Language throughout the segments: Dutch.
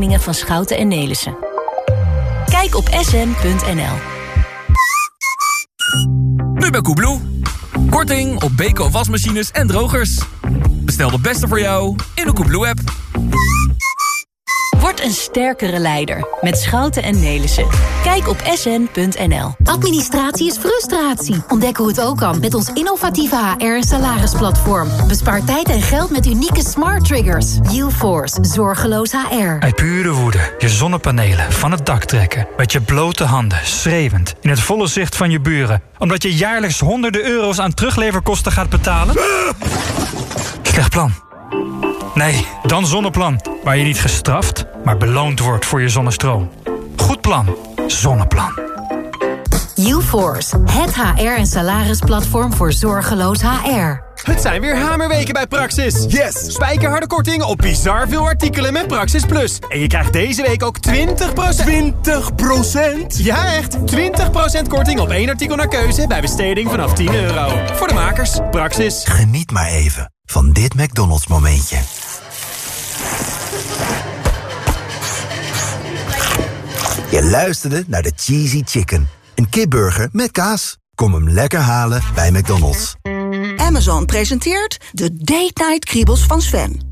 van Schouten en Nelissen. Kijk op sn.nl. Nu bij Koebloe. Korting op Beko wasmachines en drogers. Bestel de beste voor jou in de Koebloe-app. Word een sterkere leider met Schouten en Nelissen. Kijk op sn.nl. Administratie is frustratie. Ontdek hoe het ook kan met ons innovatieve HR- en salarisplatform. Bespaar tijd en geld met unieke smart triggers. UForce, zorgeloos HR. Uit pure woede je zonnepanelen van het dak trekken. Met je blote handen, schreeuwend, in het volle zicht van je buren. Omdat je jaarlijks honderden euro's aan terugleverkosten gaat betalen? Slecht plan. Nee, dan Zonneplan. Waar je niet gestraft, maar beloond wordt voor je zonnestroom. Goed plan. Zonneplan. UForce, het HR- en salarisplatform voor zorgeloos HR. Het zijn weer hamerweken bij Praxis. Yes! Spijkerharde korting op bizar veel artikelen met Praxis Plus. En je krijgt deze week ook 20%... 20%? Ja, echt! 20% korting op één artikel naar keuze bij besteding vanaf 10 euro. Voor de makers, Praxis. Geniet maar even van dit McDonald's momentje. Je luisterde naar de Cheesy Chicken. Een kipburger met kaas. Kom hem lekker halen bij McDonald's. Amazon presenteert de Night Kriebels van Sven.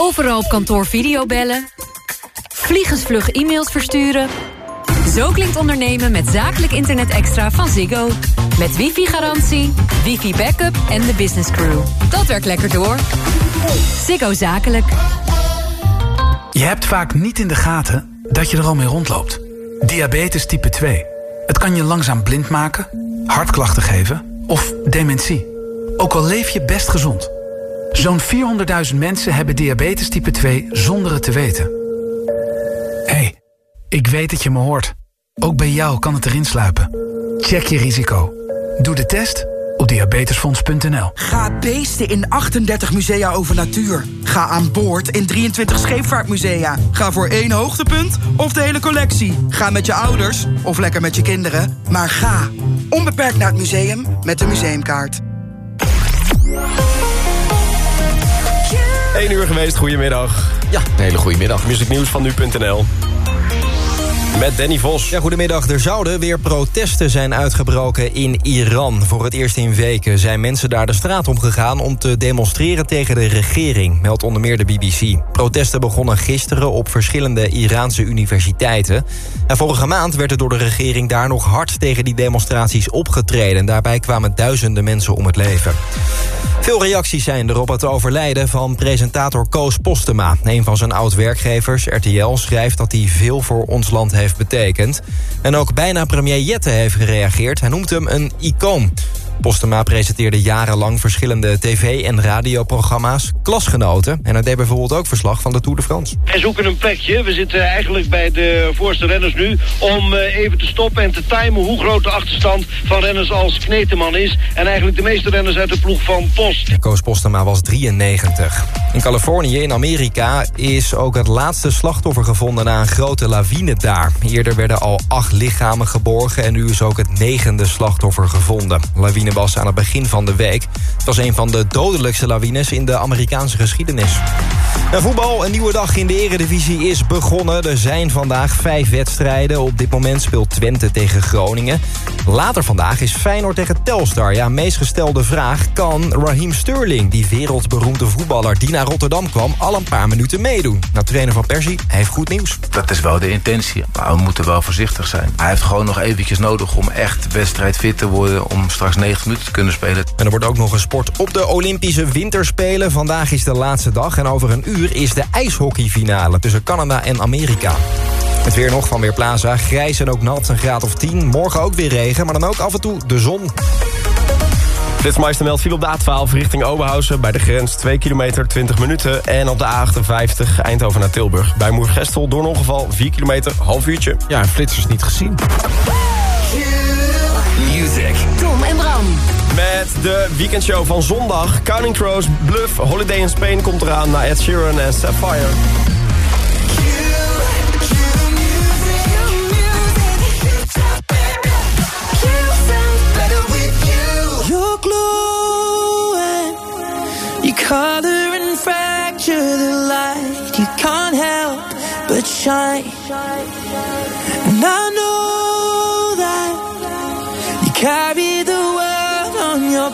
Overal op kantoor videobellen. Vliegensvlug e-mails versturen. Zo klinkt ondernemen met zakelijk internet extra van Ziggo. Met wifi-garantie, wifi-backup en de business crew. Dat werkt lekker door. Ziggo Zakelijk. Je hebt vaak niet in de gaten dat je er al mee rondloopt. Diabetes type 2. Het kan je langzaam blind maken, hartklachten geven of dementie. Ook al leef je best gezond... Zo'n 400.000 mensen hebben diabetes type 2 zonder het te weten. hey, ik weet dat je me hoort. Ook bij jou kan het erin sluipen. Check je risico. Doe de test op diabetesfonds.nl. Ga beesten in 38 musea over natuur. Ga aan boord in 23 scheepvaartmusea. Ga voor één hoogtepunt of de hele collectie. Ga met je ouders of lekker met je kinderen. Maar ga onbeperkt naar het museum met de museumkaart. 1 uur geweest, goedemiddag. Ja, een hele goede middag. Musicnieuws van nu.nl. Met Danny Vos. Ja, goedemiddag. Er zouden weer protesten zijn uitgebroken in Iran. Voor het eerst in weken zijn mensen daar de straat om gegaan... om te demonstreren tegen de regering, meldt onder meer de BBC. Protesten begonnen gisteren op verschillende Iraanse universiteiten. En vorige maand werd er door de regering daar nog hard... tegen die demonstraties opgetreden. Daarbij kwamen duizenden mensen om het leven. Veel reacties zijn er op het overlijden van presentator Koos Postema. Een van zijn oud-werkgevers, RTL, schrijft dat hij veel voor ons land heeft betekend. En ook bijna premier Jette heeft gereageerd. Hij noemt hem een icoon. Postema presenteerde jarenlang verschillende tv- en radioprogramma's. Klasgenoten. En hij deed bijvoorbeeld ook verslag van de Tour de France. Wij zoeken een plekje. We zitten eigenlijk bij de voorste renners nu... om eh, even te stoppen en te timen hoe groot de achterstand van renners als Kneteman is. En eigenlijk de meeste renners uit de ploeg van Post. Koos Postema was 93. In Californië, in Amerika, is ook het laatste slachtoffer gevonden... na een grote lawine daar. Eerder werden al acht lichamen geborgen... en nu is ook het negende slachtoffer gevonden. Lawine was aan het begin van de week. Het was een van de dodelijkste lawines in de Amerikaanse geschiedenis. Voetbal, een nieuwe dag in de eredivisie is begonnen. Er zijn vandaag vijf wedstrijden. Op dit moment speelt Twente tegen Groningen. Later vandaag is Feyenoord tegen Telstar. Ja, meest gestelde vraag, kan Raheem Sterling... die wereldberoemde voetballer die naar Rotterdam kwam... al een paar minuten meedoen? Nou, trainer van Persie heeft goed nieuws. Dat is wel de intentie, maar we moeten wel voorzichtig zijn. Hij heeft gewoon nog eventjes nodig om echt wedstrijdfit te worden... om straks 90 minuten te kunnen spelen. En er wordt ook nog gesport op de Olympische Winterspelen. Vandaag is de laatste dag en over een uur is de ijshockeyfinale... tussen Canada en Amerika. Het weer nog van Weerplaza. Grijs en ook nat, een graad of 10. Morgen ook weer regen, maar dan ook af en toe de zon. Flitsmeister meldt viel op de A12 richting Oberhausen... bij de grens 2 kilometer 20 minuten. En op de A58 Eindhoven naar Tilburg. Bij Moergestel door een ongeval 4 kilometer, half uurtje. Ja, en flitsers niet gezien. Met de weekendshow van zondag. Counting Crows, Bluff, Holiday in Spain komt eraan... na Ed Sheeran en Sapphire. Color and fracture the light. You can't help but shine. And I know that you carry the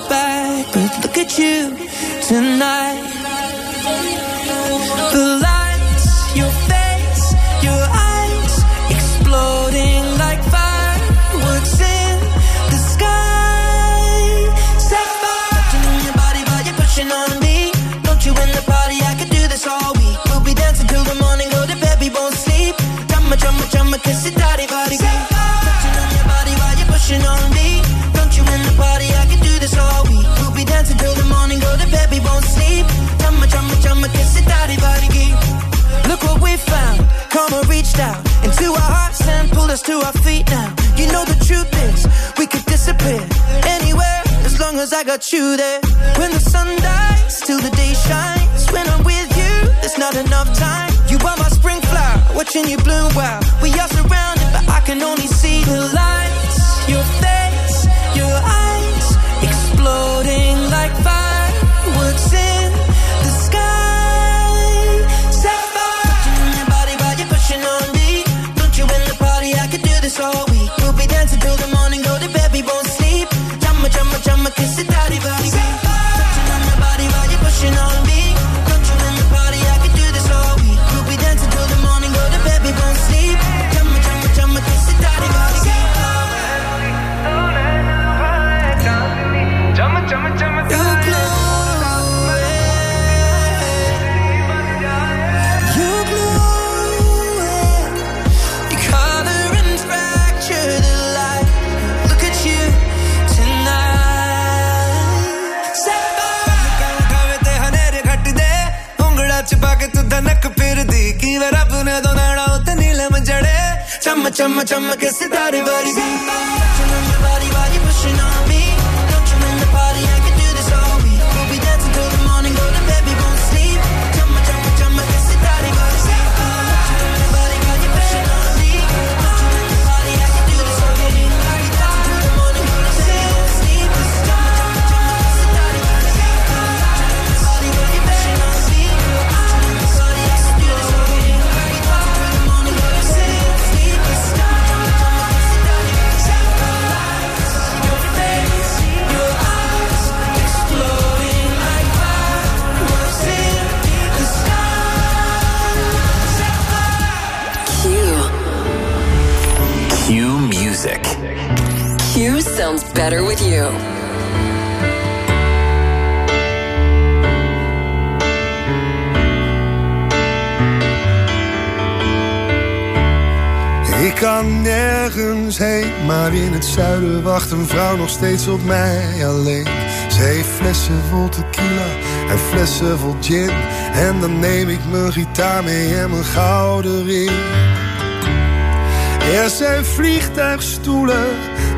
back. But look at you tonight. As I got you there. When the sun dies, till the day shines. When I'm with you, there's not enough time. You are my spring flower, watching you bloom wild. We are surrounded, but I can only see the lights. chama chama चम के सितारे वाली भी Touching on your body while you're pushing on me. Sounds better with you. Ik kan nergens heen, maar in het zuiden wacht een vrouw nog steeds op mij alleen. Ze heeft flessen vol tequila en flessen vol gin. En dan neem ik mijn gitaar mee en mijn gouden ring. Er zijn vliegtuigstoelen,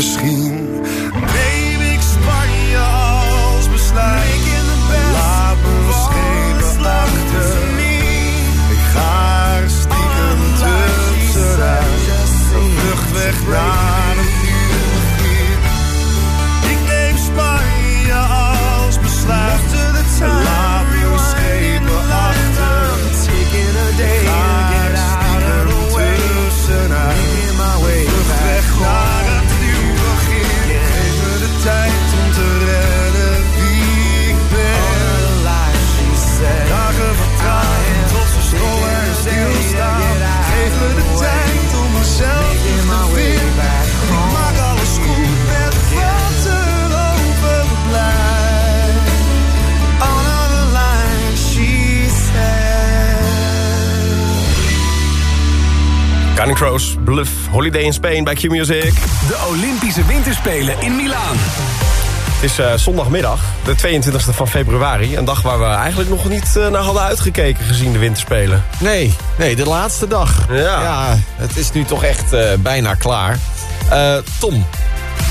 Misschien neem ik Spanje als besluit. Laat me schepen achter. Ik ga er stiekem tussenuit. Een vlucht weg naar Holiday in Spain bij Q-Music. De Olympische Winterspelen in Milaan. Het is eh, zondagmiddag, de 22e van februari. Een dag waar we eigenlijk nog niet eh, naar hadden uitgekeken gezien de winterspelen. Nee, nee, de laatste dag. Ja. het is nu toch echt eh, bijna klaar. Eh, Tom,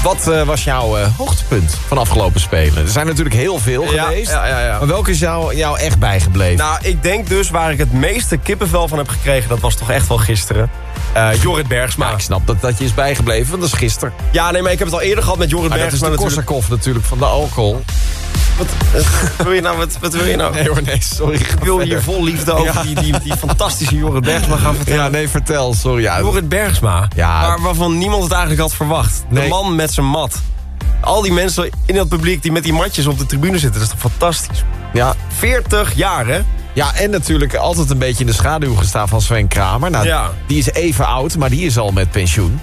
wat eh, was jouw eh, hoogtepunt van afgelopen Spelen? Er zijn natuurlijk heel veel Ja, geweest. ja, ja, ja. Maar welke is jou, jou echt bijgebleven? Nou, ik denk dus waar ik het meeste kippenvel van heb gekregen... dat was toch echt wel gisteren. Eh, Jorrit Bergsma. ik snap dat dat je is bijgebleven, want dat is gisteren. Ja, nee, maar ik heb het al eerder gehad met Jorrit Maar dat is Bergsma de natuurlijk. Natuurlijk van de alcohol. Wat wil je nou? Wat, wat wil je nou? Nee hoor, nee, sorry. Ik wil hier vol liefde over Ja. die, die, die fantastische Jorrit Bergsma gaan vertellen. Ja, nee, vertel, sorry. Ja, Jorrit Bergsma, Ja. waar, waarvan niemand het eigenlijk had verwacht. De man met zijn mat. Al die mensen in dat publiek die met die matjes op de tribune zitten, dat is toch fantastisch. ja, 40 jaar, hè? Ja, en natuurlijk altijd een beetje in de schaduw gestaan van Sven Kramer. Nou, Ja. Die is even oud, maar die is al met pensioen.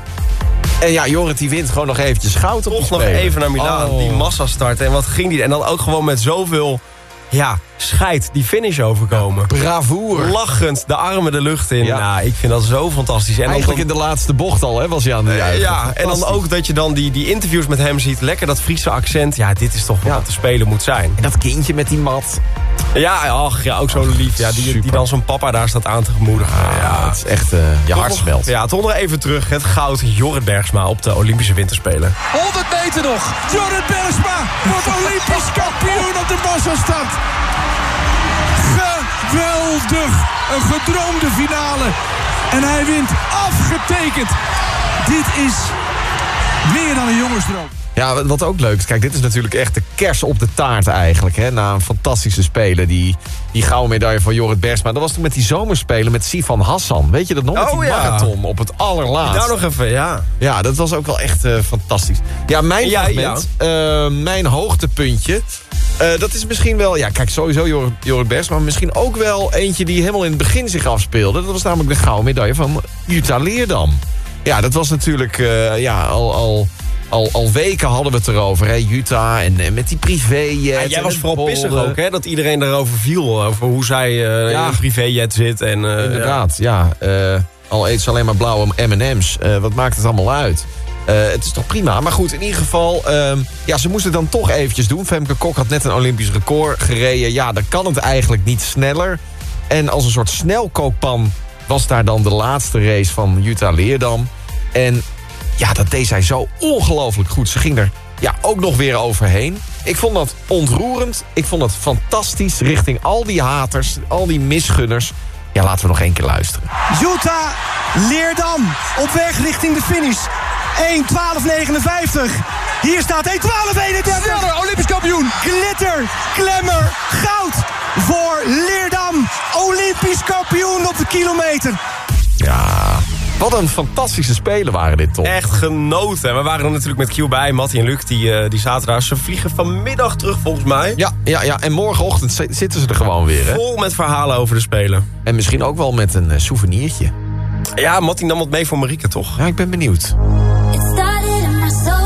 En ja, Jorrit die wint gewoon nog eventjes goud op Toch nog even naar Milaan, Oh. die massa starten. En wat ging die? En dan ook gewoon met zoveel, ja, scheid die finish overkomen. Bravoer. Lachend, de armen de lucht in. Ja. Ja, ik vind dat zo fantastisch. En dan- Eigenlijk in de laatste bocht al, hè, was hij aan de juichen. ja, en dan ook dat je dan die, die interviews met hem ziet. Lekker dat Friese accent. Ja, dit is toch wat te spelen moet zijn. En dat kindje met die mat. Ja, ach, ja ook zo lief. Ja, die, die dan zo'n papa daar staat aan te gemoedigen. ja, het is echt eh, je hart smelt. Ja, toch nog even terug. Het goud Jorrit Bergsma op de Olympische Winterspelen. 100 meter nog. Jorrit Bergsma wordt Olympisch kampioen op de massastart. Geweldig. Een gedroomde finale. En hij wint afgetekend. Dit is meer dan een jongensdroom. Ja, wat- ook leuk is, kijk, dit is natuurlijk echt de kers op de taart eigenlijk. Hè, na een fantastische spelen, die, die gouden medaille van Jorrit Bergsma. Dat was toen met die zomerspelen met Sifan Hassan. Weet je dat nog? met Oh, die ja. marathon op het allerlaatst. Daar nog even, ja. Ja, dat was ook wel echt eh, fantastisch. Ja, mijn Ja, fragment, eh, mijn hoogtepuntje... eh, dat is misschien wel, ja, kijk, sowieso Jorrit, Jorrit Bergsma... maar misschien ook wel eentje die helemaal in het begin zich afspeelde. Dat was namelijk de gouden medaille van Jutta Leerdam. Ja, dat was natuurlijk, ja, al... al al, al weken hadden we het erover, hè, Jutta en, en met die privéjet. Ja, en jij was vooral pissig ook, hè? Dat iedereen daarover viel. Over hoe zij eh, Ja. in een privéjet zit. En, eh, Inderdaad, ja. Eh, al eet ze alleen maar blauwe M&M's. Eh, wat maakt het allemaal uit? Eh, het is toch prima. Maar goed, in ieder geval... ehm, ja, ze moesten het dan toch eventjes doen. Femke Kok had net een Olympisch record gereden. Ja, dan kan het eigenlijk niet sneller. En als een soort snelkookpan was daar dan de laatste race van Jutta Leerdam. En ja, dat deed zij zo ongelooflijk goed. Ze ging er ja, ook nog weer overheen. Ik vond dat ontroerend. Ik vond het fantastisch richting al die haters, al die misgunners. Ja, laten we nog één keer luisteren. Jutta Leerdam op weg richting de finish. 1.12.59. Hier staat 1.12.31. Sneller, Olympisch kampioen. Glitter, klemmer, goud voor Leerdam. Olympisch kampioen op de kilometer. Ja, wat een fantastische spelen waren dit toch? Echt genoten. En we waren er natuurlijk met Q bij. Mattie en Luc, die, eh, die zaten daar. Ze vliegen vanmiddag terug volgens mij. Ja, ja, ja. en morgenochtend zi- zitten ze er gewoon weer. Hè? Vol met verhalen over de Spelen. En misschien ook wel met een eh, souvenirtje. Ja, Mattie nam wat mee voor Marieke, toch? Ja, ik ben benieuwd. It started in my my soul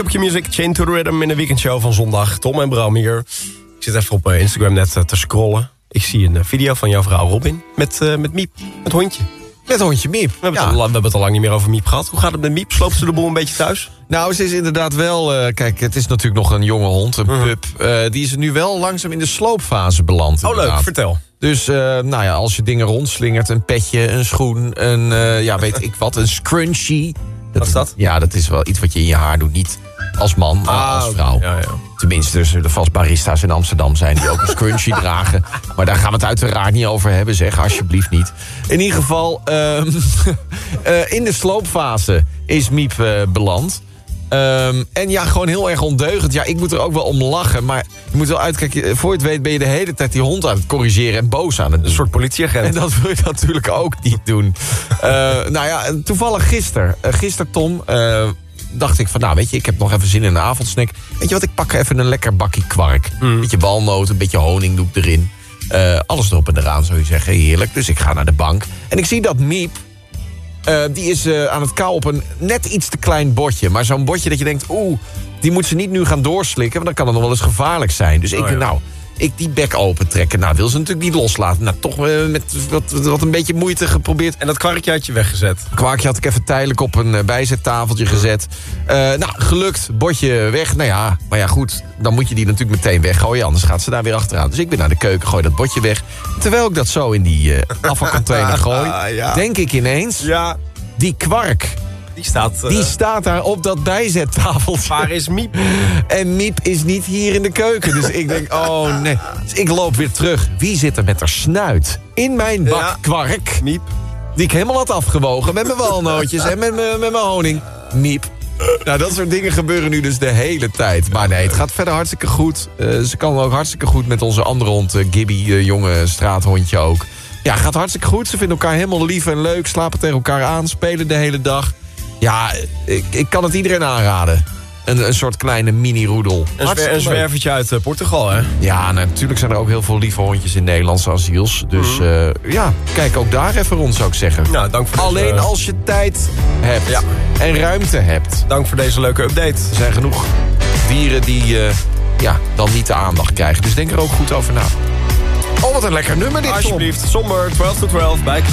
Op je music, Chain to the Rhythm in de weekendshow van zondag. Tom en Bram hier. Ik zit even op eh, Instagram net eh, te scrollen. Ik zie een eh, video van jouw vrouw Robin met, eh, met Miep, het hondje. Met hondje Miep. We hebben, het al, lang- we hebben het al lang niet meer over Miep gehad. Hoe gaat het met Miep? Sloopt ze de boel een beetje thuis? Nou, ze is inderdaad wel... kijk, het is natuurlijk nog een jonge hond, een Mhm. pup. Die is nu wel langzaam in de sloopfase beland. Oh, leuk. Vertel. Dus, nou ja, als je dingen rondslingert... een petje, een schoen, een, ja, weet ik wat, een scrunchie. wat is dat? Ja, dat is wel iets wat je in je haar doet. Niet als man, Ah, als vrouw. Ja, ja. Tenminste, er zullen vast barista's in Amsterdam zijn... die ook een scrunchie dragen. Maar daar gaan we het uiteraard niet over hebben, zeg. Alsjeblieft niet. In ieder geval, ehm, eh, in de sloopfase is Miep eh, beland... Ehm, en ja, gewoon heel erg ondeugend. Ja, ik moet er ook wel om lachen. Maar je moet wel uitkijken. Voor je het weet ben je de hele tijd die hond aan het corrigeren en boos aan het doen. Een soort politieagent. En dat wil je natuurlijk ook niet doen. Eh, nou ja, toevallig gisteren. Uh, gisteren, Tom, eh, dacht ik van... Nou, weet je, ik heb nog even zin in een avondsnack. Weet je wat, ik pak even een lekker bakkie kwark. Een beetje walnoten, een beetje honing doe ik erin. Eh, alles erop en eraan, zou je zeggen. Heerlijk. Dus ik ga naar de bank. En ik zie dat Miep... Eh, die is eh, aan het kauwen op een net iets te klein bordje. Maar zo'n bordje dat je denkt, oeh, die moet ze niet nu gaan doorslikken... want dan kan het nog wel eens gevaarlijk zijn. Dus ik Oh, ja. nou, ik die bek open trekken. Nou, wil ze natuurlijk niet loslaten. Nou, toch eh, met wat, wat een beetje moeite geprobeerd. En dat kwarkje had je weggezet? Kwarkje had ik even tijdelijk op een eh, bijzettafeltje gezet. Eh, nou, gelukt, bordje weg. Nou ja, maar ja, goed, dan moet je die natuurlijk meteen weggooien. Anders gaat ze daar weer achteraan. Dus ik ben naar de keuken, gooi dat bordje weg. Terwijl ik dat zo in die eh, afvalcontainer gooi... Ja. denk ik ineens... Ja. Die kwark, Die staat... eh, die staat daar op dat bijzettafeltje. Waar is Miep? En Miep is niet hier in de keuken. Dus ik denk, oh nee. Dus ik loop weer terug. Wie zit er met haar snuit? In mijn bak Ja. kwark. Miep. Die ik helemaal had afgewogen. Met mijn walnootjes en met mijn, met mijn honing. Miep. Nou, dat soort dingen gebeuren nu dus de hele tijd. Maar nee, het gaat verder hartstikke goed. Eh, ze kan ook hartstikke goed met onze andere hond, eh, Gibby, jonge straathondje ook. Ja, gaat hartstikke goed. Ze vinden elkaar helemaal lief en leuk. Slapen tegen elkaar aan, spelen de hele dag. Ja, ik, ik kan het iedereen aanraden. Een, een soort kleine mini-roedel. Een, zwer, zwervertje uit eh, Portugal, hè? Ja, natuurlijk zijn er ook heel veel lieve hondjes in Nederlandse asiels. Dus Mhm. eh, ja, kijk ook daar even rond, zou ik zeggen. Nou, dank voor Alleen deze, als je tijd hebt Ja. en ruimte hebt. Dank voor deze leuke update. Er zijn genoeg dieren die eh, ja, dan niet de aandacht krijgen. Dus denk er ook goed over na. Oh, wat een lekker nummer dit. Alsjeblieft, somber, 12 to 12, bij Q.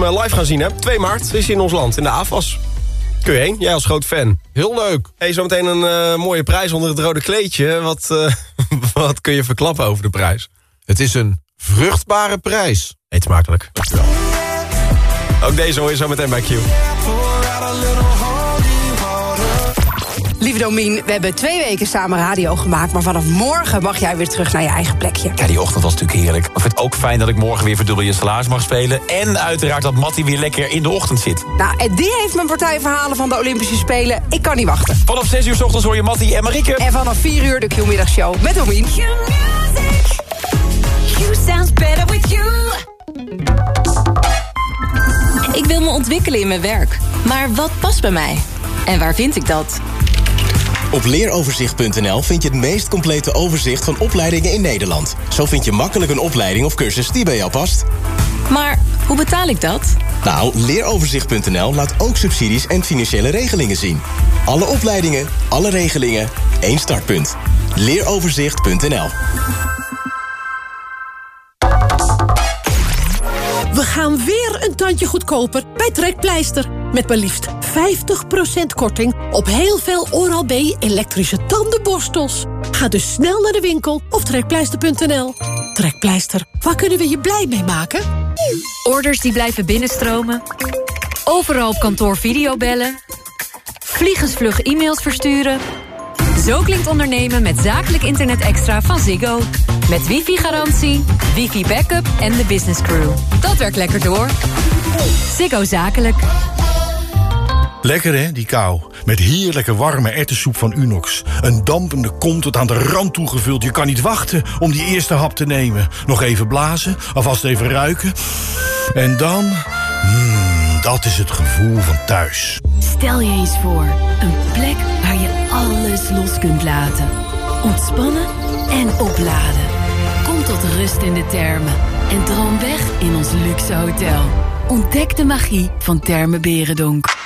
hem eh, live gaan zien, hè? 2 maart is hij in ons land, in de AFAS. Kun je heen? Jij als groot fan. Heel leuk. Hey, zometeen een eh, mooie prijs onder het rode kleedje. Wat, eh, wat kun je verklappen over de prijs? Het is een vruchtbare prijs. Eet smakelijk. Ook deze hoor je zo meteen bij Q. Lieve Domien, we hebben twee weken samen radio gemaakt... maar vanaf morgen mag jij weer terug naar je eigen plekje. Ja, die ochtend was natuurlijk heerlijk. Ik vind het ook fijn dat ik morgen weer verdubbel je salaris mag spelen. En uiteraard dat Mattie weer lekker in de ochtend zit. Nou, en die heeft mijn partij verhalen van de Olympische Spelen. Ik kan niet wachten. Vanaf 6 uur s ochtends hoor je Mattie en Marieke. En vanaf 4 uur de Q-middagshow met Domien. You sounds better with you. Ik wil me ontwikkelen in mijn werk. Maar wat past bij mij? En waar vind ik dat? Op leeroverzicht.nl vind je het meest complete overzicht van opleidingen in Nederland. Zo vind je makkelijk een opleiding of cursus die bij jou past. Maar hoe betaal ik dat? Nou, leeroverzicht.nl laat ook subsidies en financiële regelingen zien. Alle opleidingen, alle regelingen, één startpunt. Leeroverzicht.nl We gaan weer een tandje goedkoper bij Trekpleister. Met maar liefst 50% korting op heel veel Oral-B elektrische tandenborstels. Ga dus snel naar de winkel of trekpleister.nl. Trekpleister, waar kunnen we je blij mee maken? Orders die blijven binnenstromen. Overal op kantoor videobellen. Vliegensvlug e-mails versturen. Zo klinkt ondernemen met zakelijk internet extra van Ziggo. Met wifi-garantie, wifi-backup en de business crew. Dat werkt lekker door. Ziggo Zakelijk. Lekker hè, die kou. Met heerlijke warme erwtensoep van Unox. Een dampende kom tot aan de rand toegevuld. Je kan niet wachten om die eerste hap te nemen. Nog even blazen, alvast even ruiken. En dan... Mmm, dat is het gevoel van thuis. Stel je eens voor, een plek waar je alles los kunt laten. Ontspannen en opladen. Kom tot rust in de termen en droom weg in ons luxe hotel. Ontdek de magie van Termen Berendonk.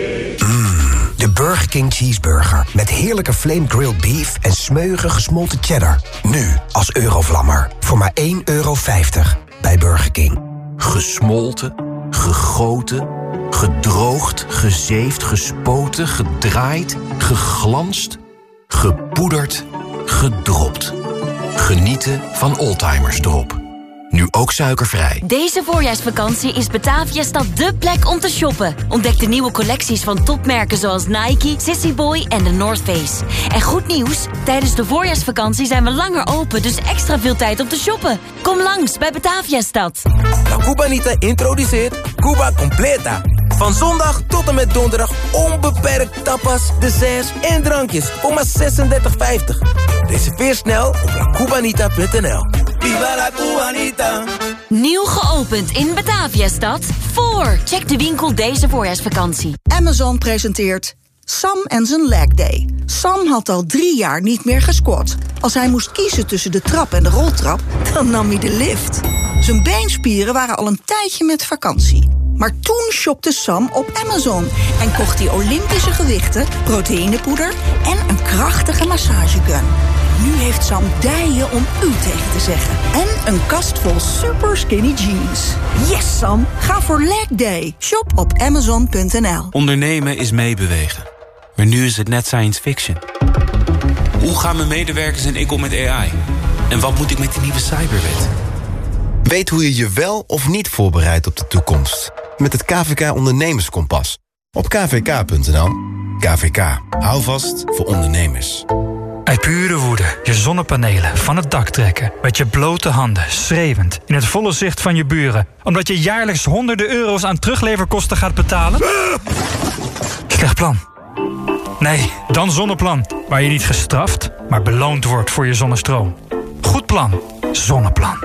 De Burger King Cheeseburger. Met heerlijke flame grilled beef en smeuige gesmolten cheddar. Nu als Eurovlammer. Voor maar 1,50 euro bij Burger King. Gesmolten, gegoten, gedroogd, gezeefd, gespoten, gedraaid, geglanst, gepoederd, gedropt. Genieten van Oldtimers Drop. Nu ook suikervrij. Deze voorjaarsvakantie is Bataviastad dé plek om te shoppen. Ontdek de nieuwe collecties van topmerken zoals Nike, Sissy Boy en de North Face. En goed nieuws, tijdens de voorjaarsvakantie zijn we langer open... dus extra veel tijd om te shoppen. Kom langs bij Bataviastad. La Cubanita introduceert Cuba Completa. Van zondag tot en met donderdag onbeperkt tapas, desserts en drankjes voor maar 36,50. Reserveer snel op lacubanita.nl. Viva la Cubanita! Nieuw geopend in Bataviastad. Voor. Check de winkel deze voorjaarsvakantie. Amazon presenteert Sam en zijn leg day. Sam had al drie jaar niet meer gesquat. Als hij moest kiezen tussen de trap en de roltrap, dan nam hij de lift. Zijn beenspieren waren al een tijdje met vakantie. Maar toen shopte Sam op Amazon en kocht hij Olympische gewichten, proteïnepoeder en een krachtige massagegun. Nu heeft Sam dijen om u tegen te zeggen. En een kast vol super skinny jeans. Yes, Sam! Ga voor leg day. Shop op amazon.nl. Ondernemen is meebewegen. Maar nu is het net science fiction. Hoe gaan mijn medewerkers en ik om met AI? En wat moet ik met die nieuwe cyberwet? Weet hoe je je wel of niet voorbereidt op de toekomst. Met het KVK Ondernemerskompas. Op kvk.nl. KVK. Hou vast voor ondernemers. Uit pure woede je zonnepanelen van het dak trekken. Met je blote handen, schreeuwend, in het volle zicht van je buren. Omdat je jaarlijks honderden euro's aan terugleverkosten gaat betalen? Slecht plan. Nee, dan Zonneplan. Waar je niet gestraft, maar beloond wordt voor je zonnestroom. Goed plan. Zonneplan.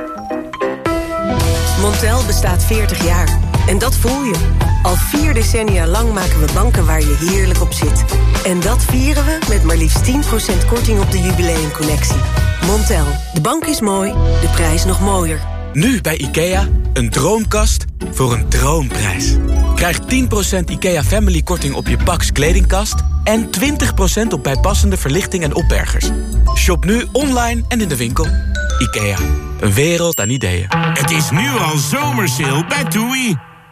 Montel bestaat 40 jaar. En dat voel je. Al vier decennia lang maken we banken waar je heerlijk op zit. En dat vieren we met maar liefst 10% korting op de jubileumcollectie. Montel, de bank is mooi, de prijs nog mooier. Nu bij IKEA, een droomkast voor een droomprijs. Krijg 10% IKEA Family korting op je Pax kledingkast... en 20% op bijpassende verlichting en opbergers. Shop nu online en in de winkel. IKEA, een wereld aan ideeën. Het is nu al zomersale bij TUI.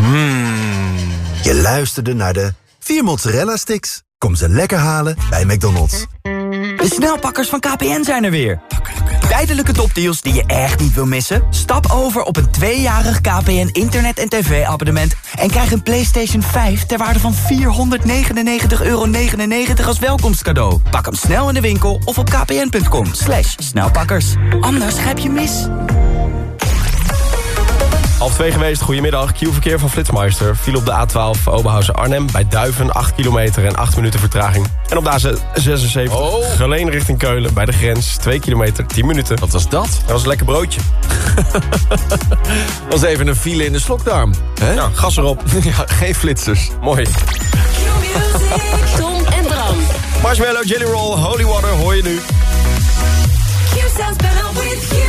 Mmm. Je luisterde naar de 4 mozzarella sticks. Kom ze lekker halen bij McDonald's. De snelpakkers van KPN zijn er weer. Tijdelijke topdeals die je echt niet wil missen? Stap over op een tweejarig KPN internet- en tv-abonnement... en krijg een PlayStation 5 ter waarde van 499,99 euro als welkomstcadeau. Pak hem snel in de winkel of op kpn.com. Slash snelpakkers. Anders grijp je mis. Half twee geweest, goedemiddag. Q-verkeer van Flitsmeister viel op de A12 Oberhausen-Arnhem... bij Duiven, 8 kilometer en 8 minuten vertraging. En op de A76 oh. Geleen richting Keulen bij de grens... 2 kilometer, 10 minuten. Wat was dat? Dat was een lekker broodje. was even een file in de slokdarm. Hè? Ja, gas erop. ja, geen flitsers. Mooi. Tom en Bram. Marshmallow, Jelly Roll, Holy Water hoor je nu. Q sounds better with you.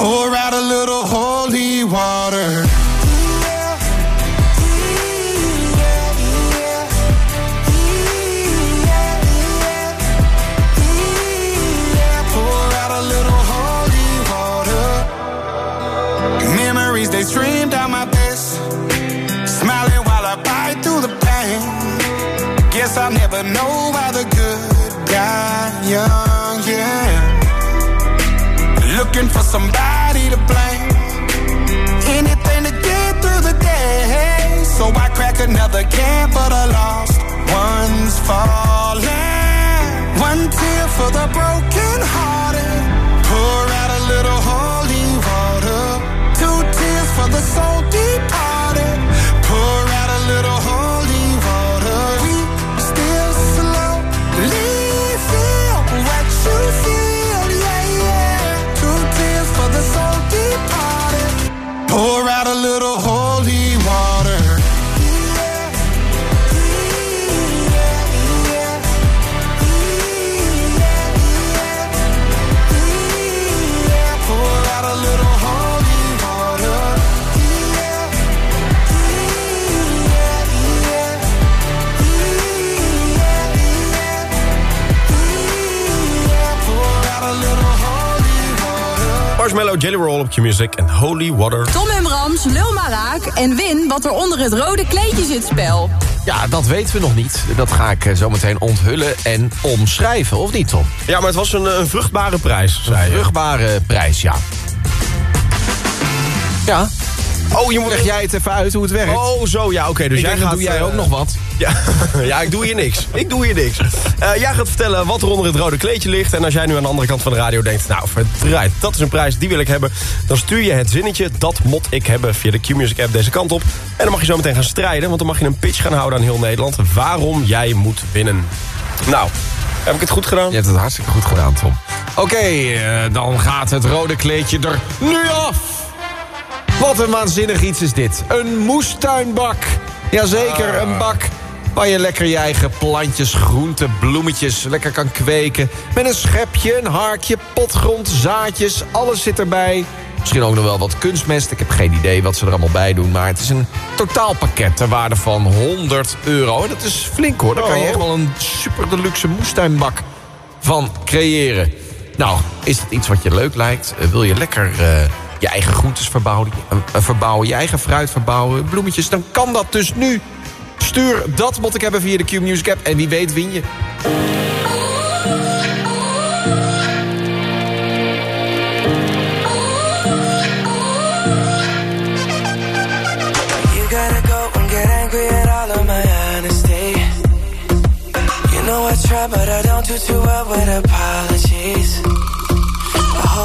Pour out a little I'll never know why the good die young, yeah. Looking for somebody to blame. Anything to get through the day. So I crack another can for the lost ones falling. One tear for the broken hearted. Pour out a little holy Jelly Roll op Q-Music en Holy Water. Tom en Brams, lul maar raak en win wat er onder het rode kleedje zit spel. Ja, dat weten we nog niet. Dat ga ik eh, zo meteen onthullen en omschrijven, of niet, Tom? Ja, maar het was een, een vruchtbare prijs, zei Een je. vruchtbare prijs, ja. Ja. Oh, je moet... Leg jij het even uit hoe het werkt? Oh, zo, ja, oké. dus Ik jij gaat... doe jij eh, ook nog wat. Ja, ja, ik doe hier niks. Ik doe hier niks. Eh, jij gaat vertellen wat er onder het rode kleedje ligt. En als jij nu aan de andere kant van de radio denkt... nou, verdraaid, dat is een prijs, die wil ik hebben. Dan stuur je het zinnetje, dat mot ik hebben... via de Q-Music app deze kant op. En dan mag je zo meteen gaan strijden. Want dan mag je een pitch gaan houden aan heel Nederland... waarom jij moet winnen. Nou, Heb ik het goed gedaan? Je hebt het hartstikke goed gedaan, Tom. Oké, eh, dan gaat het rode kleedje er nu af. Wat een waanzinnig iets is dit. Een moestuinbak. Jazeker, Ah. een bak waar je lekker je eigen plantjes, groenten, bloemetjes lekker kan kweken. Met een schepje, een haakje, potgrond, zaadjes, alles zit erbij. Misschien ook nog wel wat kunstmest. Ik heb geen idee wat ze er allemaal bij doen. Maar het is een totaalpakket ter waarde van 100 euro. En dat is flink hoor. Daar kan je Oh. echt wel een super deluxe moestuinbak van creëren. Nou, is het iets wat je leuk lijkt? Eh, wil je lekker eh, je eigen groentes verbouwen, eh, verbouwen, je eigen fruit verbouwen, bloemetjes? Dan kan dat dus nu. Stuur dat moet ik hebben via de Q-Music app. En wie weet win je. But I don't do with apologies.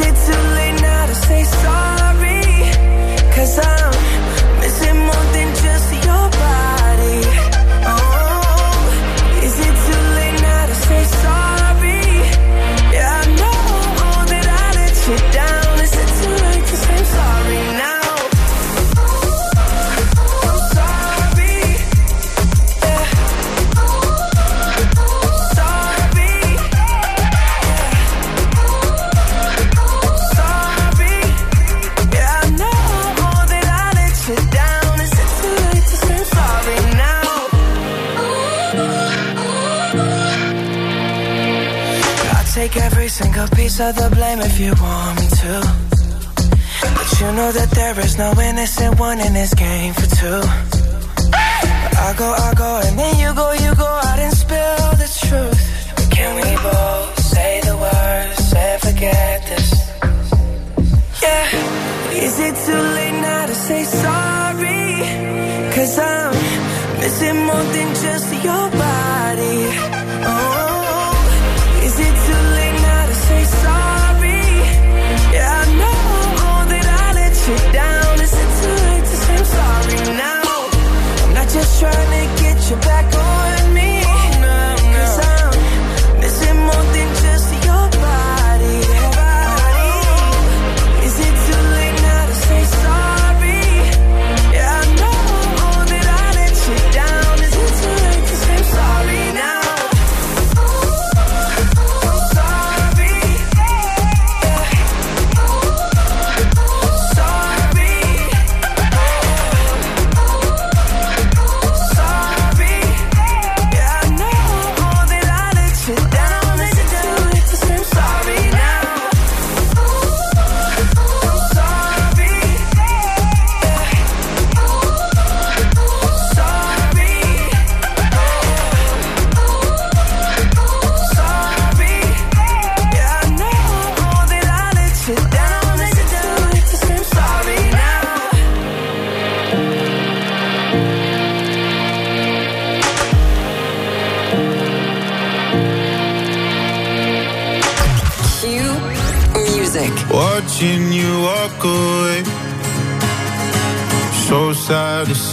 it too late now to say sorry? Cause I'm of the blame if you want me to. But you know that there is no innocent one in this game for two. Trying to get you back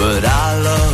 But I love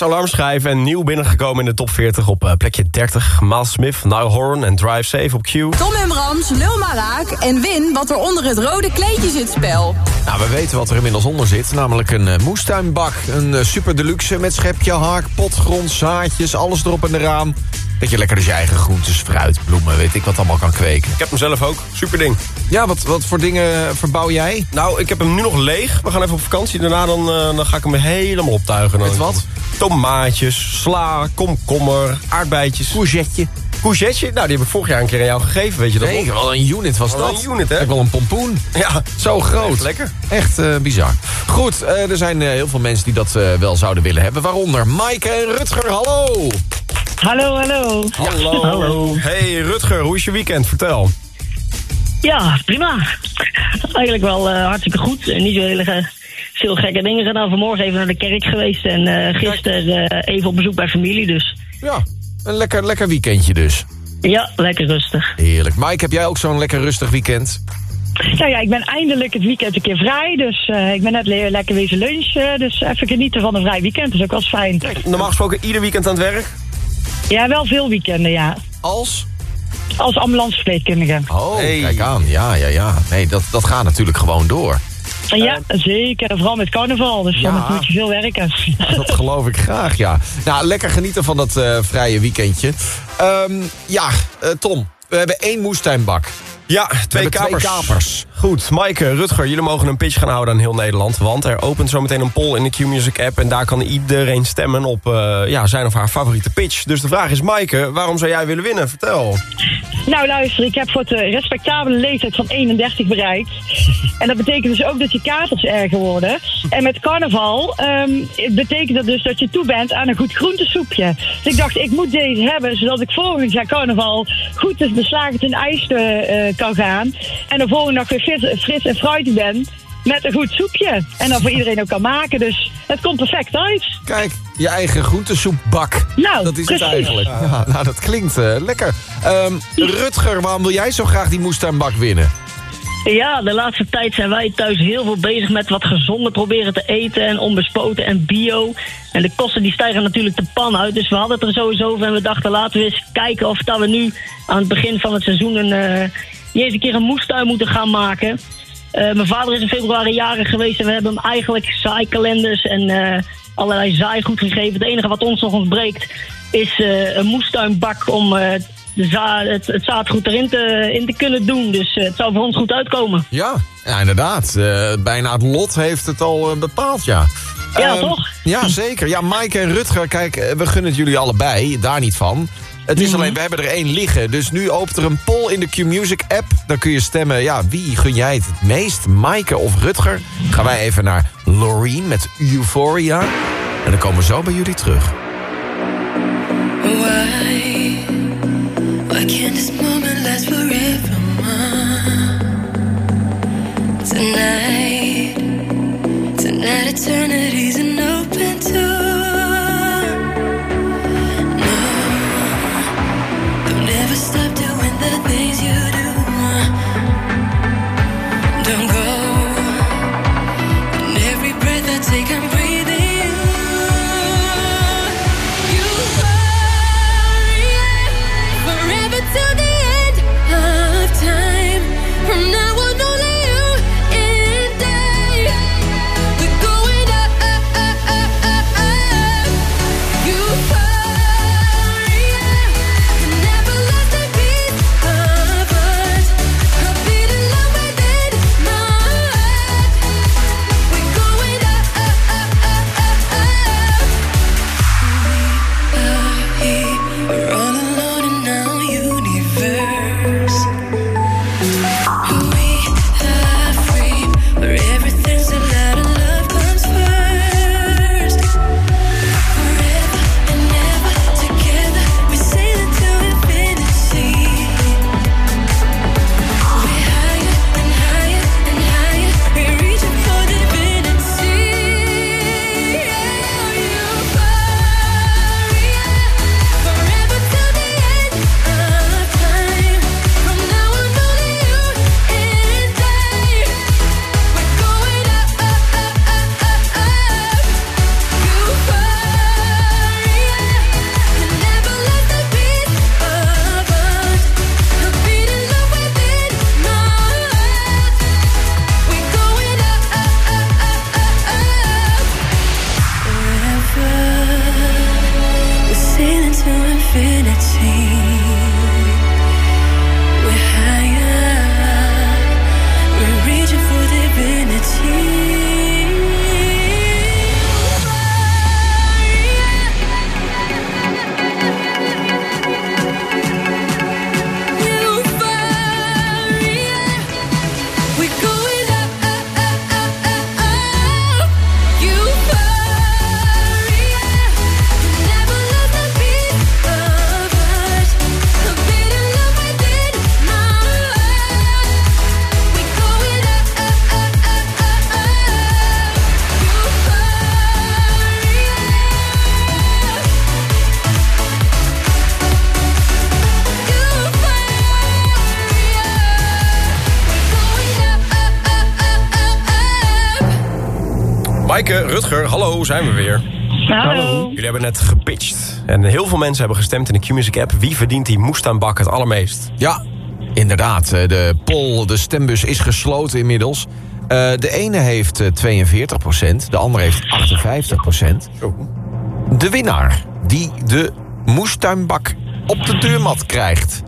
Ex-alarmschijf en nieuw binnengekomen in de top 40 op eh, plekje 30. Miles Smith, Nile Horn en Drive Safe op Q. Tom en Brams, lul maar raak en win wat er onder het rode kleedje zit spel. Nou, we weten wat er inmiddels onder zit. Namelijk een eh, moestuinbak. Een eh, super deluxe met schepje, haak, potgrond, zaadjes, alles erop en eraan. Dat je lekker dus je eigen groentes, fruit, bloemen, weet ik wat allemaal kan kweken. Ik heb hem zelf ook. Super ding. Ja, wat, wat voor dingen verbouw jij? Nou, ik heb hem nu nog leeg. We gaan even op vakantie. Daarna dan, eh, dan ga ik hem helemaal optuigen. Dan Met wat? Tomaatjes, sla, komkommer, aardbeidjes. Courgette. Courgette? Nou, die heb ik vorig jaar een keer aan jou gegeven, weet je dat Nee, nog? wel een unit was Wel dat. een unit, hè? Echt wel een pompoen. Ja. Zo groot. Echt lekker. Echt eh, bizar. Goed, eh, er zijn heel veel mensen die dat wel zouden willen hebben. Waaronder Maaike en Rutger. Hallo. Hallo, hallo. Hallo. Hallo. Hey Rutger, hoe is je weekend? Vertel. Ja, prima. Eigenlijk wel eh, hartstikke goed. En niet zo hele ge- veel gekke dingen gedaan. Vanmorgen even naar de kerk geweest. En eh, gisteren eh, even op bezoek bij familie. Dus Ja, een lekker, lekker weekendje dus. ja, lekker rustig. Heerlijk. Mike, heb jij ook zo'n lekker rustig weekend? Nou ja, ik ben eindelijk het weekend een keer vrij. Dus eh, ik ben net le- lekker wezen lunchen. Dus even genieten van een vrij weekend. is ook wel eens fijn. Normaal gesproken ieder weekend aan het werk? Ja, wel veel weekenden, ja. Als? Als ambulanceverpleegkundige. Oh, kijk aan. Ja, ja, ja. Nee, dat, dat gaat natuurlijk gewoon door. Ja, zeker. Vooral met carnaval. Dus Ja. dan moet je veel werken. Dat geloof ik graag, ja. Nou, lekker genieten van dat eh, vrije weekendje. Ehm, ja, eh, Tom, we hebben één moestuinbak. Ja, twee kapers. kapers. Goed, Maaike, Rutger, jullie mogen een pitch gaan houden aan heel Nederland. Want er opent zometeen een poll in de Q-Music app... en daar kan iedereen stemmen op eh, ja, zijn of haar favoriete pitch. Dus de vraag is, Maaike, waarom zou jij willen winnen? Vertel. Nou luister, ik heb voor de respectabele leeftijd van 31 bereikt. En dat betekent dus ook dat je katers erger worden. En met carnaval ehm, betekent dat dus dat je toe bent aan een goed groentesoepje. Dus ik dacht, ik moet deze hebben, zodat ik volgend jaar carnaval goed is beslagen in ijs eh, kan gaan. En de volgende dag weer fris, fris en fruitig ben met een goed soepje. En dan voor iedereen ook kan maken. Dus het komt perfect uit. Kijk, je eigen groentesoepbak. Nou, dat is precies. het eigenlijk. Ja, nou, dat klinkt eh, lekker. Ehm, Rutger, waarom wil jij zo graag die moestuinbak winnen? Ja, de laatste tijd zijn wij thuis heel veel bezig met wat gezonder proberen te eten en onbespoten en bio. En de kosten die stijgen natuurlijk de pan uit. Dus we hadden het er sowieso over en we dachten laten we eens kijken of dat we nu aan het begin van het seizoen een, eh, niet eens een keer een moestuin moeten gaan maken. Eh, mijn vader is in februari jarig geweest en we hebben hem eigenlijk zaaikalenders en eh, allerlei zaaigoed gegeven. Het enige wat ons nog ontbreekt is eh, een moestuinbak om de za het, het zaadgoed erin te, in te kunnen doen. Dus het zou voor ons goed uitkomen. Ja, ja inderdaad. Bijna het lot heeft het al bepaald, ja. Ja, Ehm, toch? Ja, zeker. Ja, Maaike en Rutger, kijk, we gunnen het jullie allebei, daar niet van. Het is alleen, we hebben er één liggen. Dus nu opent er een poll in de Q-Music app. Dan kun je stemmen, ja, wie gun jij het het meest? Maaike of Rutger? Gaan wij even naar Loreen met Euphoria. En dan komen we zo bij jullie terug. Why? Why can't this moment last forever? Tonight, tonight eternity's Rutger, hallo, zijn we weer. Hallo. Jullie hebben net gepitcht. En heel veel mensen hebben gestemd in de Q-Music app. Wie verdient die moestuinbak het allermeest? Ja, inderdaad. eh, De poll, de stembus is gesloten inmiddels. Eh, de ene heeft eh, 42% de andere heeft 58% De winnaar die de moestuinbak op de deurmat krijgt...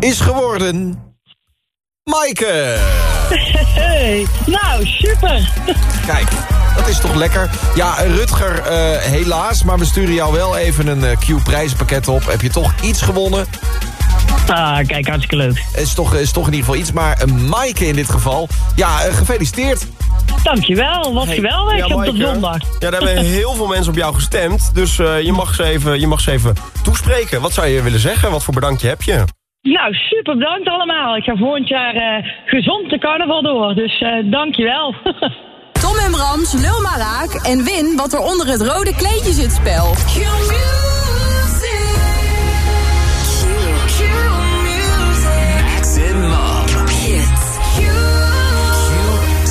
is geworden... Maaike! Hey, nou, super. Kijk, dat is toch lekker. Ja, Rutger, eh, helaas, maar we sturen jou wel even een eh, Q-prijzenpakket op. Heb je toch iets gewonnen? Ah, kijk, hartstikke leuk. Is toch, is toch in ieder geval iets, maar een Maaike in dit geval. Ja, eh, gefeliciteerd. Dankjewel, wat geweldig Ja, op de zondag. Ja, daar hebben heel veel mensen op jou gestemd. Dus eh, je, mag ze even, je mag ze even toespreken. Wat zou je willen zeggen? Wat voor bedankje heb je? Nou, super bedankt allemaal. Ik ga volgend jaar eh, gezond de carnaval door, dus eh dankjewel. Tom en Brams, lul maar raak en win wat er onder het rode kleedje zit spel. Hits.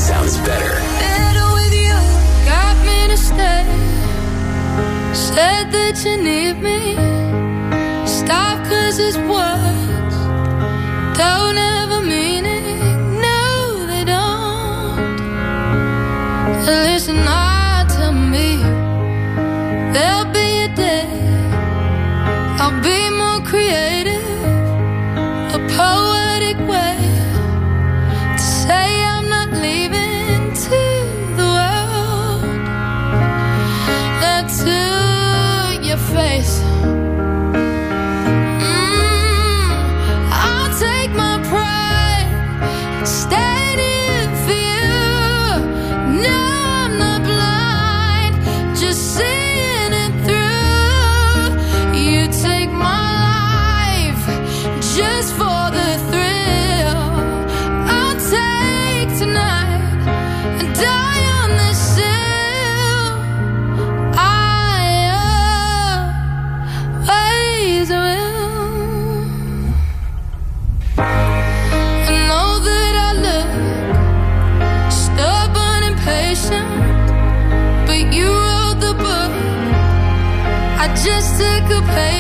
Sounds better. Better with you, got me to stay. Said that you need me. Stop, cause it's words. Don't just took a page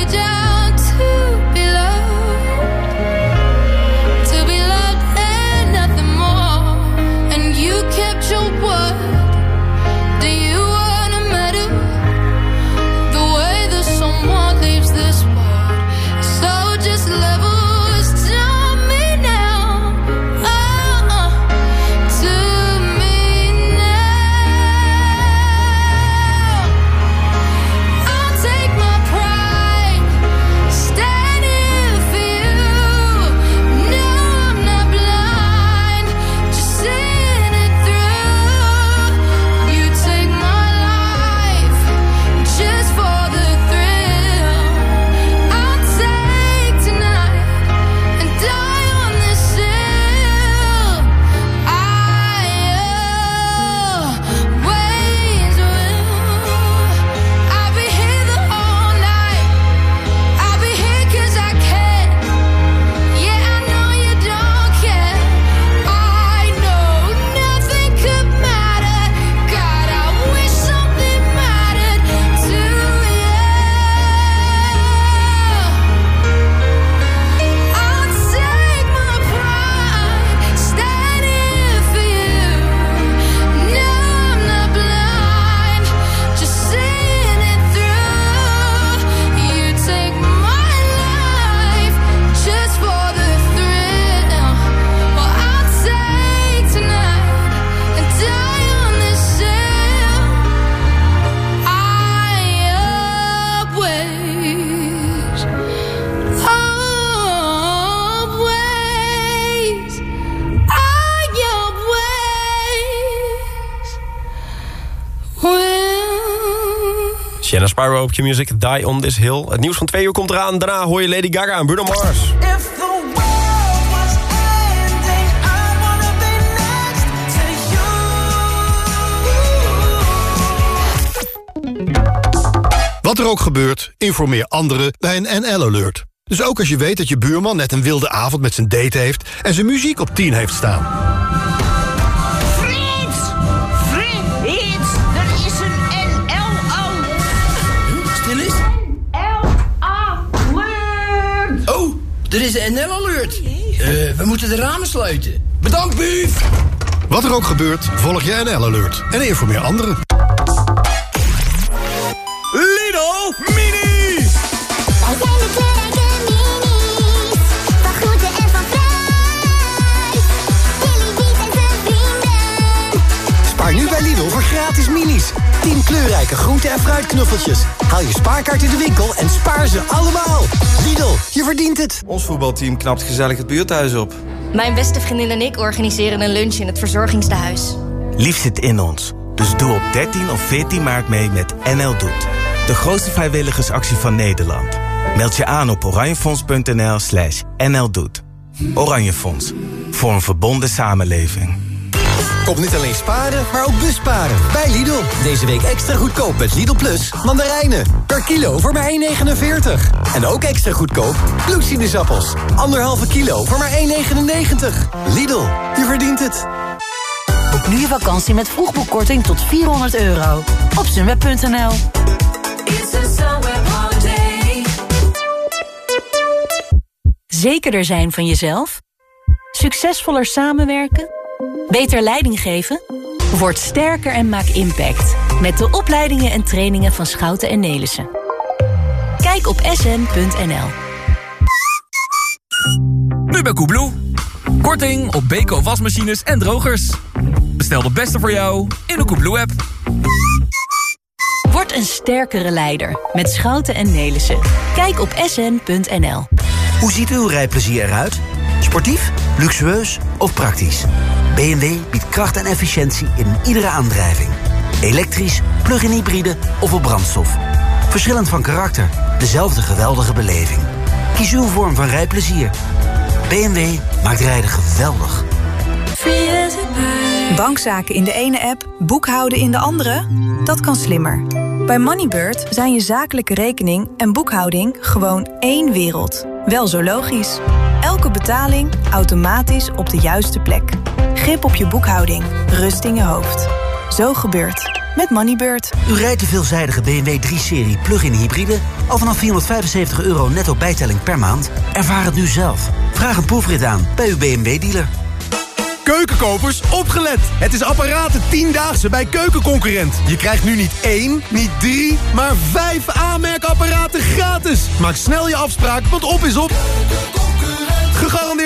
Op Q-Music, Die on This Hill. Het nieuws van twee uur komt eraan. Daarna hoor je Lady Gaga en Bruno Mars. Wat er ook gebeurt, informeer anderen bij een NL-alert. Dus ook als je weet dat je buurman net een wilde avond met zijn date heeft... en zijn muziek op 10 heeft staan. Er is een NL-alert. Eh, we moeten de ramen sluiten. Bedankt, buuf. Wat er ook gebeurt, volg je NL-alert. En informeer anderen. 10 kleurrijke groente- en fruitknuffeltjes. Haal je spaarkaart in de winkel en spaar ze allemaal. Lidl, je verdient het. Ons voetbalteam knapt gezellig het buurthuis op. Mijn beste vriendin en ik organiseren een lunch in het verzorgingstehuis. Lief zit in ons. Dus doe op 13 of 14 maart mee met NL Doet. De grootste vrijwilligersactie van Nederland. Meld je aan op oranjefonds.nl slash NL Doet. Oranje Fonds. Voor een verbonden samenleving. Kom niet alleen sparen, maar ook busparen. Bij Lidl. Deze week extra goedkoop met Lidl Plus mandarijnen. Per kilo voor maar 1,49. En ook extra goedkoop bloedsinusappels. Anderhalve kilo voor maar 1,99. Lidl, je verdient het. Boek nu je vakantie met vroegboekkorting tot 400 euro. Op sunweb.nl Zekerder zijn van jezelf? Succesvoller samenwerken? Beter leiding geven? Word sterker en maak impact. Met de opleidingen en trainingen van Schouten en Nelissen. Kijk op sn.nl. Nu bij Koebloe. Korting op Beko wasmachines en drogers. Bestel de beste voor jou in de Koebloe-app. Word een sterkere leider met Schouten en Nelissen. Kijk op sn.nl. Hoe ziet uw rijplezier eruit? Sportief, luxueus of praktisch? BMW biedt kracht en efficiëntie in iedere aandrijving. Elektrisch, plug-in hybride of op brandstof. Verschillend van karakter, dezelfde geweldige beleving. Kies uw vorm van rijplezier. BMW maakt rijden geweldig. Bankzaken in de ene app, boekhouden in de andere? Dat kan slimmer. Bij Moneybird zijn je zakelijke rekening en boekhouding gewoon één wereld. Wel zo logisch. Elke betaling automatisch op de juiste plek. Grip op je boekhouding, rust in je hoofd. Zo gebeurt met Moneybird. U rijdt de veelzijdige BMW 3-serie plug-in hybride... al vanaf 475 euro netto bijtelling per maand? Ervaar het nu zelf. Vraag een proefrit aan bij uw BMW-dealer. Keukenkopers, opgelet! Het is apparaten 10-daagse bij Keukenconcurrent. Je krijgt nu niet één, niet drie, maar vijf aanmerkapparaten gratis. Maak snel je afspraak, want op is op. Gegarandeerd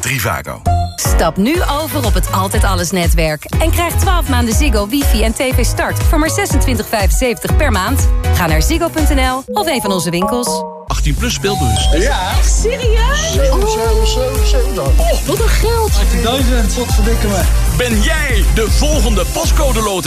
Trivago. Stap nu over op het Altijd Alles netwerk. En krijg 12 maanden Ziggo, wifi en tv start voor maar 26,75 per maand. Ga naar ziggo.nl of een van onze winkels. 18 plus speelbus. Ja. Echt serieus? 7, oh. 7, 7, 7. Oh, wat een geld. 18.000, wat verdikken me. Ben jij de volgende pascode loter?